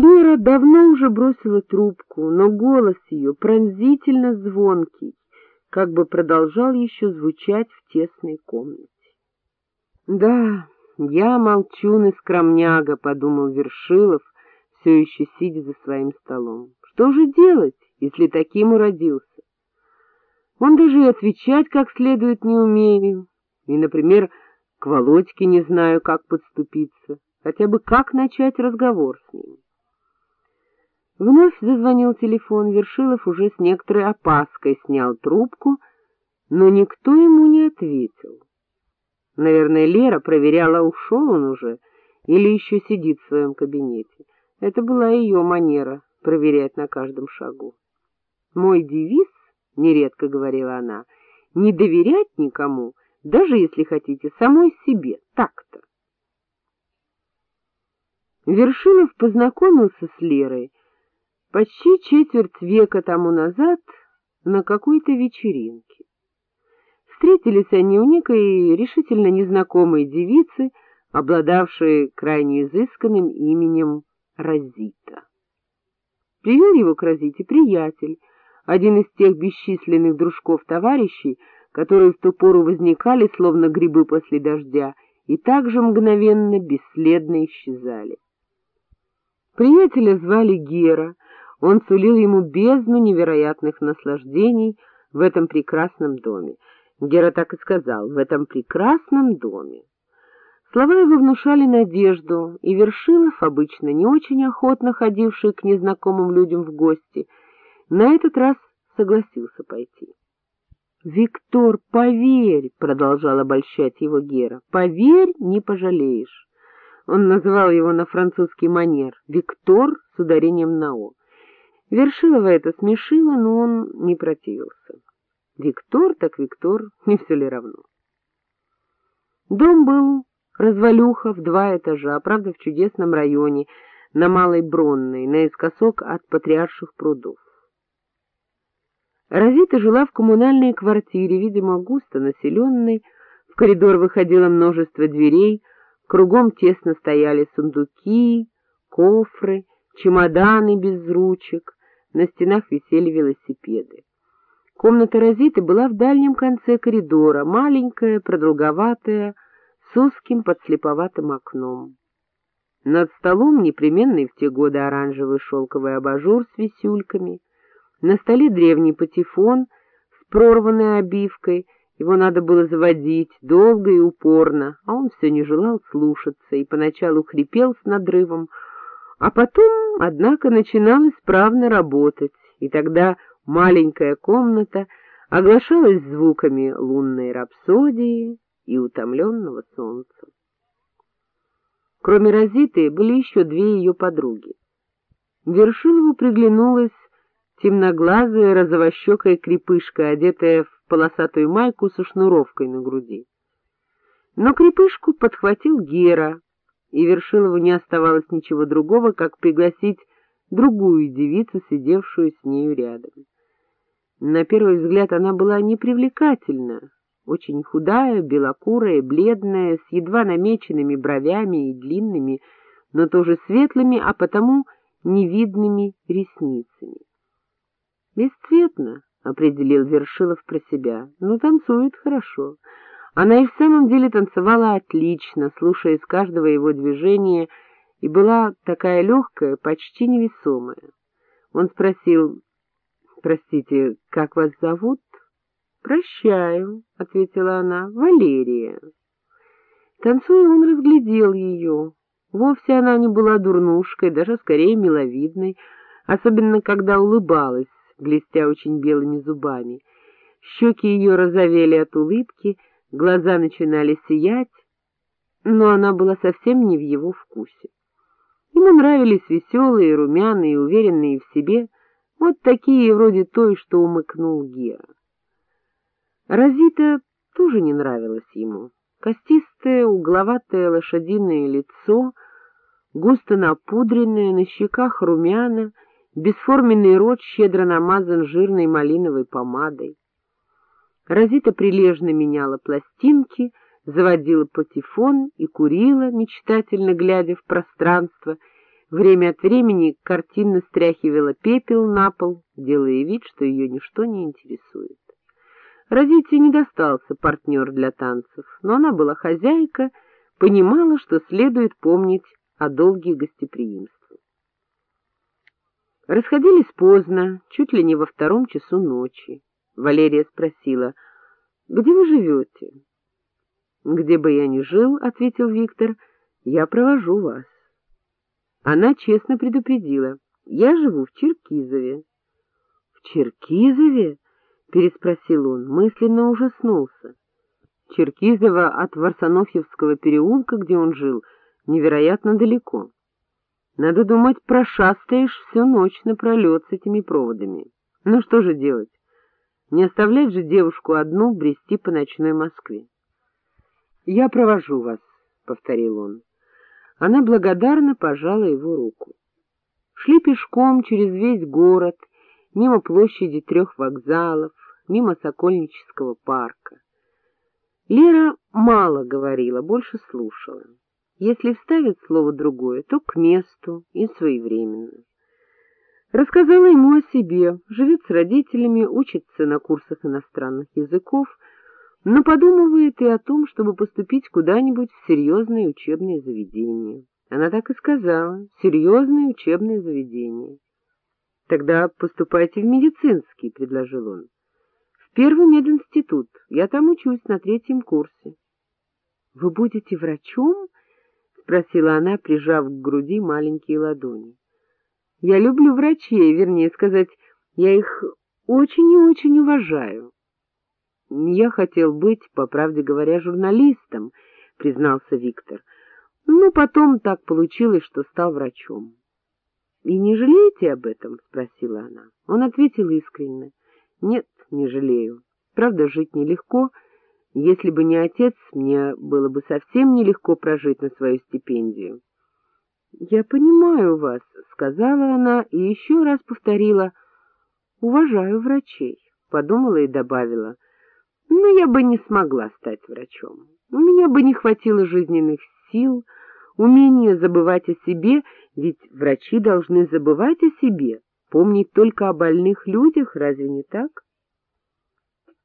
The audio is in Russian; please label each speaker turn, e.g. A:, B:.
A: Лера давно уже бросила трубку, но голос ее пронзительно звонкий, как бы продолжал еще звучать в тесной комнате. Да, я молчун и скромняга, — подумал Вершилов, все еще сидя за своим столом. Что же делать, если таким уродился? Он даже и отвечать как следует не умею, и, например, к Володьке не знаю, как подступиться, хотя бы как начать разговор с ним. Вновь зазвонил телефон, Вершилов уже с некоторой опаской снял трубку, но никто ему не ответил. Наверное, Лера проверяла, ушел он уже или еще сидит в своем кабинете. Это была ее манера — проверять на каждом шагу. «Мой девиз, — нередко говорила она, — не доверять никому, даже если хотите, самой себе, так-то». Вершилов познакомился с Лерой почти четверть века тому назад на какой-то вечеринке. Встретились они у некой решительно незнакомой девицы, обладавшей крайне изысканным именем Розита. Привел его к Розите приятель, один из тех бесчисленных дружков-товарищей, которые в ту пору возникали, словно грибы после дождя, и также мгновенно, бесследно исчезали. Приятеля звали Гера, он сулил ему бездну невероятных наслаждений в этом прекрасном доме. Гера так и сказал, в этом прекрасном доме. Слова его внушали надежду, и Вершилов, обычно не очень охотно ходивший к незнакомым людям в гости, на этот раз согласился пойти. — Виктор, поверь, — продолжал обольщать его Гера, — поверь, не пожалеешь. Он называл его на французский манер «Виктор» с ударением на «о». Вершилова это смешило, но он не противился. Виктор так Виктор, не все ли равно. Дом был развалюха в два этажа, правда, в чудесном районе, на Малой Бронной, наискосок от Патриарших прудов. Розита жила в коммунальной квартире, видимо, густо населенной, в коридор выходило множество дверей, кругом тесно стояли сундуки, кофры, чемоданы без ручек, на стенах висели велосипеды. Комната Розиты была в дальнем конце коридора, маленькая, продолговатая, с узким подслеповатым окном. Над столом непременный в те годы оранжевый шелковый абажур с висюльками, на столе древний патефон с прорванной обивкой, его надо было заводить долго и упорно, а он все не желал слушаться и поначалу хрипел с надрывом, а потом, однако, начинал исправно работать, и тогда маленькая комната оглашалась звуками лунной рапсодии и утомленного солнца. Кроме Розиты были еще две ее подруги. Вершилову приглянулась темноглазая розовощекая крепышка, одетая в полосатую майку со шнуровкой на груди. Но крепышку подхватил Гера, и Вершилову не оставалось ничего другого, как пригласить другую девицу, сидевшую с нею рядом. На первый взгляд она была непривлекательна, очень худая, белокурая, бледная, с едва намеченными бровями и длинными, но тоже светлыми, а потому невидными ресницами. «Бесцветно», — определил Вершилов про себя, — «но танцует хорошо». Она и в самом деле танцевала отлично, слушая из каждого его движения, и была такая легкая, почти невесомая. Он спросил, «Простите, как вас зовут?» «Прощаю», — ответила она, — «Валерия». Танцуя, он разглядел ее. Вовсе она не была дурнушкой, даже скорее миловидной, особенно когда улыбалась, блестя очень белыми зубами. Щеки ее розовели от улыбки — глаза начинали сиять, но она была совсем не в его вкусе. Ему нравились веселые, румяные, уверенные в себе, вот такие, вроде той, что умыкнул Гера. Розита тоже не нравилась ему. Костистое, угловатое лошадиное лицо, густо напудренное, на щеках румяна, бесформенный рот щедро намазан жирной малиновой помадой. Розита прилежно меняла пластинки, заводила патефон и курила, мечтательно глядя в пространство, Время от времени картинно стряхивала пепел на пол, делая вид, что ее ничто не интересует. Розите не достался партнер для танцев, но она была хозяйка, понимала, что следует помнить о долгих гостеприимствах. Расходились поздно, чуть ли не во втором часу ночи. Валерия спросила, «Где вы живете?» «Где бы я ни жил, — ответил Виктор, — я провожу вас». Она честно предупредила, «Я живу в Черкизове». «В Черкизове?» — переспросил он, мысленно ужаснулся. Черкизово от Варсонофьевского переулка, где он жил, невероятно далеко. Надо думать, прошастаешь всю ночь напролет с этими проводами. Ну что же делать? Не оставлять же девушку одну брести по ночной Москве. — Я провожу вас, — повторил он. Она благодарно пожала его руку. Шли пешком через весь город, мимо площади трех вокзалов, мимо Сокольнического парка. Лера мало говорила, больше слушала. Если вставит слово другое, то к месту и своевременно. Рассказала ему о себе, живет с родителями, учится на курсах иностранных языков, но подумывает и о том, чтобы поступить куда-нибудь в серьезное учебное заведение. Она так и сказала — серьезное учебное заведение. — Тогда поступайте в медицинский, — предложил он. — В первый мединститут. Я там учусь на третьем курсе. — Вы будете врачом? — спросила она, прижав к груди маленькие ладони. — Я люблю врачей, вернее сказать, я их очень и очень уважаю. — Я хотел быть, по правде говоря, журналистом, — признался Виктор. — Ну, потом так получилось, что стал врачом. — И не жалеете об этом? — спросила она. Он ответил искренне. — Нет, не жалею. Правда, жить нелегко. Если бы не отец, мне было бы совсем нелегко прожить на свою стипендию. — Я понимаю вас, — сказала она и еще раз повторила. — Уважаю врачей, — подумала и добавила — но я бы не смогла стать врачом. У меня бы не хватило жизненных сил, умения забывать о себе, ведь врачи должны забывать о себе, помнить только о больных людях, разве не так?